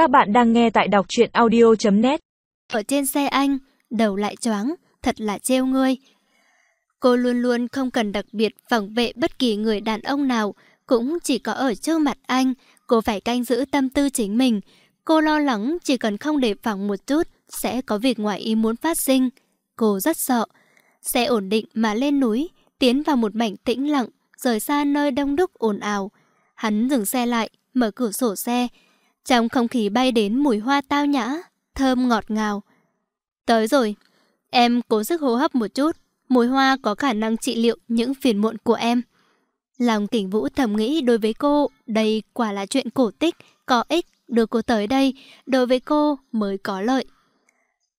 Các bạn đang nghe tại đọc truyện audio.net Ở trên xe anh, đầu lại choáng, thật là trêu ngươi. Cô luôn luôn không cần đặc biệt phòng vệ bất kỳ người đàn ông nào, cũng chỉ có ở trước mặt anh, cô phải canh giữ tâm tư chính mình. Cô lo lắng chỉ cần không đề phòng một chút, sẽ có việc ngoài ý muốn phát sinh. Cô rất sợ. Xe ổn định mà lên núi, tiến vào một mảnh tĩnh lặng, rời xa nơi đông đúc ồn ào. Hắn dừng xe lại, mở cửa sổ xe. Trong không khí bay đến mùi hoa tao nhã, thơm ngọt ngào. Tới rồi, em cố sức hô hấp một chút. Mùi hoa có khả năng trị liệu những phiền muộn của em. Lòng kỉnh vũ thầm nghĩ đối với cô, đây quả là chuyện cổ tích, có ích, đưa cô tới đây, đối với cô mới có lợi.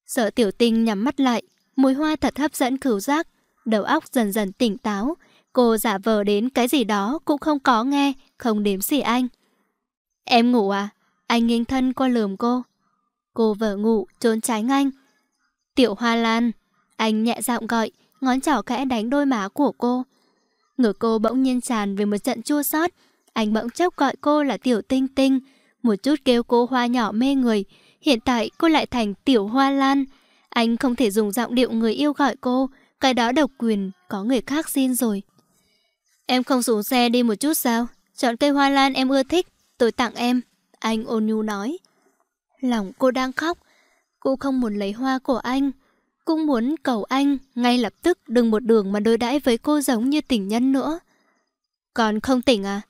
Sợ tiểu tinh nhắm mắt lại, mùi hoa thật hấp dẫn khứu giác, đầu óc dần dần tỉnh táo. Cô giả vờ đến cái gì đó cũng không có nghe, không đếm xỉ anh. Em ngủ à? Anh nghiêng thân qua lườm cô. Cô vợ ngủ, trốn tránh anh. Tiểu Hoa Lan. Anh nhẹ giọng gọi, ngón trỏ kẽ đánh đôi má của cô. Ngửa cô bỗng nhiên tràn về một trận chua xót. Anh bỗng chốc gọi cô là Tiểu Tinh Tinh. Một chút kêu cô hoa nhỏ mê người. Hiện tại cô lại thành Tiểu Hoa Lan. Anh không thể dùng giọng điệu người yêu gọi cô. Cái đó độc quyền, có người khác xin rồi. Em không xuống xe đi một chút sao? Chọn cây hoa lan em ưa thích, tôi tặng em. Anh ôn nhu nói. Lòng cô đang khóc. Cô không muốn lấy hoa của anh. Cũng muốn cầu anh ngay lập tức đừng một đường mà đối đãi với cô giống như tình nhân nữa. Còn không tỉnh à?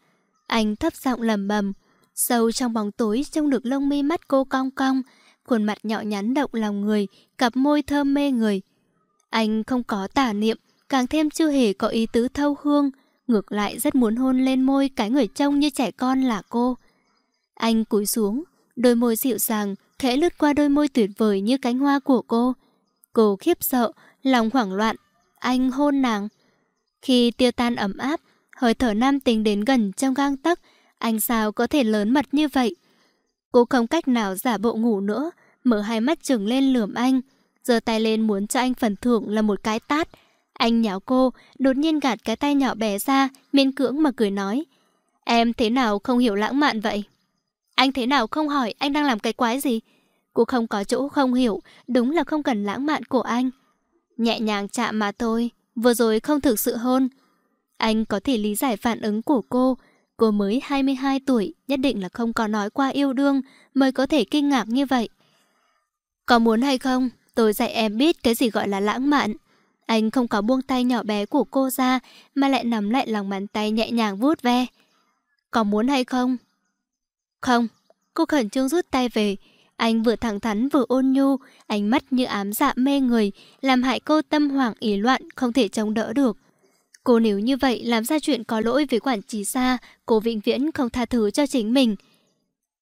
Anh thấp giọng lầm bầm. Sâu trong bóng tối trông được lông mi mắt cô cong cong. Khuôn mặt nhỏ nhắn động lòng người, cặp môi thơm mê người. Anh không có tả niệm, càng thêm chưa hề có ý tứ thâu hương. Ngược lại rất muốn hôn lên môi cái người trông như trẻ con là cô. Anh cúi xuống, đôi môi dịu dàng, khẽ lướt qua đôi môi tuyệt vời như cánh hoa của cô. Cô khiếp sợ, lòng hoảng loạn. Anh hôn nàng. Khi tiêu tan ấm áp, hơi thở nam tính đến gần trong gang tấc, anh sao có thể lớn mật như vậy? Cô không cách nào giả bộ ngủ nữa, mở hai mắt trừng lên lườm anh, giơ tay lên muốn cho anh phần thưởng là một cái tát. Anh nháo cô, đột nhiên gạt cái tay nhỏ bé ra, miên cưỡng mà cười nói. Em thế nào không hiểu lãng mạn vậy? Anh thế nào không hỏi anh đang làm cái quái gì? Cô không có chỗ không hiểu, đúng là không cần lãng mạn của anh. Nhẹ nhàng chạm mà thôi, vừa rồi không thực sự hôn. Anh có thể lý giải phản ứng của cô. Cô mới 22 tuổi, nhất định là không có nói qua yêu đương, mới có thể kinh ngạc như vậy. Có muốn hay không, tôi dạy em biết cái gì gọi là lãng mạn. Anh không có buông tay nhỏ bé của cô ra, mà lại nắm lại lòng bàn tay nhẹ nhàng vuốt ve. Có muốn hay không? Không, cô khẩn trương rút tay về. Anh vừa thẳng thắn vừa ôn nhu, ánh mắt như ám dạ mê người, làm hại cô tâm hoảng ý loạn, không thể chống đỡ được. Cô nếu như vậy làm ra chuyện có lỗi với quản trí xa, cô vĩnh viễn không tha thứ cho chính mình.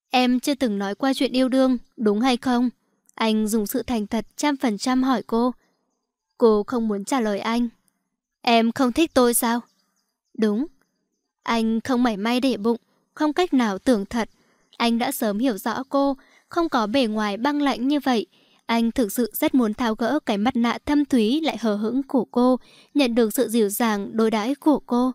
Em chưa từng nói qua chuyện yêu đương, đúng hay không? Anh dùng sự thành thật trăm phần trăm hỏi cô. Cô không muốn trả lời anh. Em không thích tôi sao? Đúng. Anh không mảy may để bụng, không cách nào tưởng thật. Anh đã sớm hiểu rõ cô, không có bề ngoài băng lạnh như vậy. Anh thực sự rất muốn tháo gỡ cái mặt nạ thâm thúy lại hờ hững của cô, nhận được sự dịu dàng đối đãi của cô.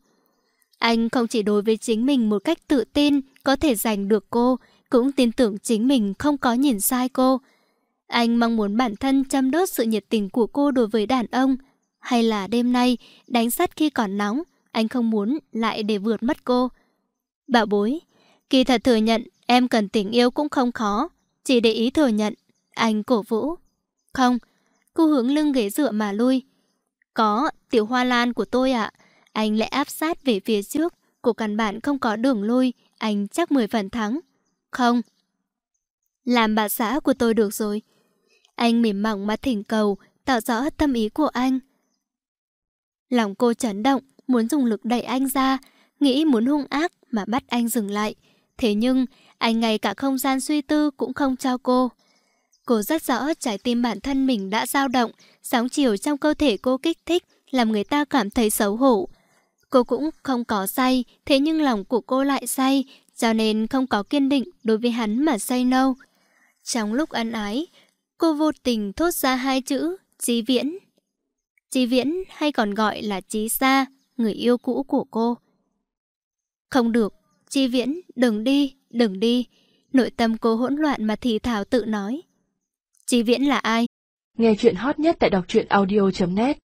Anh không chỉ đối với chính mình một cách tự tin có thể giành được cô, cũng tin tưởng chính mình không có nhìn sai cô. Anh mong muốn bản thân chăm đốt sự nhiệt tình của cô đối với đàn ông. Hay là đêm nay, đánh sắt khi còn nóng, anh không muốn lại để vượt mất cô. Bảo bối, kỳ thật thừa nhận em cần tình yêu cũng không khó, chỉ để ý thừa nhận. Anh cổ vũ. Không, cô hướng lưng ghế dựa mà lui. Có, tiểu hoa lan của tôi ạ. Anh lại áp sát về phía trước, của căn bản không có đường lui, anh chắc 10 phần thắng. Không. Làm bà xã của tôi được rồi. Anh mỉm mỏng mà thỉnh cầu, tạo rõ tâm ý của anh. Lòng cô chấn động, muốn dùng lực đẩy anh ra, nghĩ muốn hung ác mà bắt anh dừng lại. Thế nhưng, anh ngay cả không gian suy tư cũng không cho cô. Cô rất rõ trái tim bản thân mình đã dao động, sóng chiều trong cơ thể cô kích thích, làm người ta cảm thấy xấu hổ. Cô cũng không có say, thế nhưng lòng của cô lại say, cho nên không có kiên định đối với hắn mà say nâu. Trong lúc ân ái, cô vô tình thốt ra hai chữ, Chí Viễn. Chí Viễn hay còn gọi là Chí Sa, người yêu cũ của cô. Không được, Chí Viễn, đừng đi, đừng đi. Nội tâm cô hỗn loạn mà thì thảo tự nói. Chí Viễn là ai? Nghe chuyện hot nhất tại đọc truyện audio.net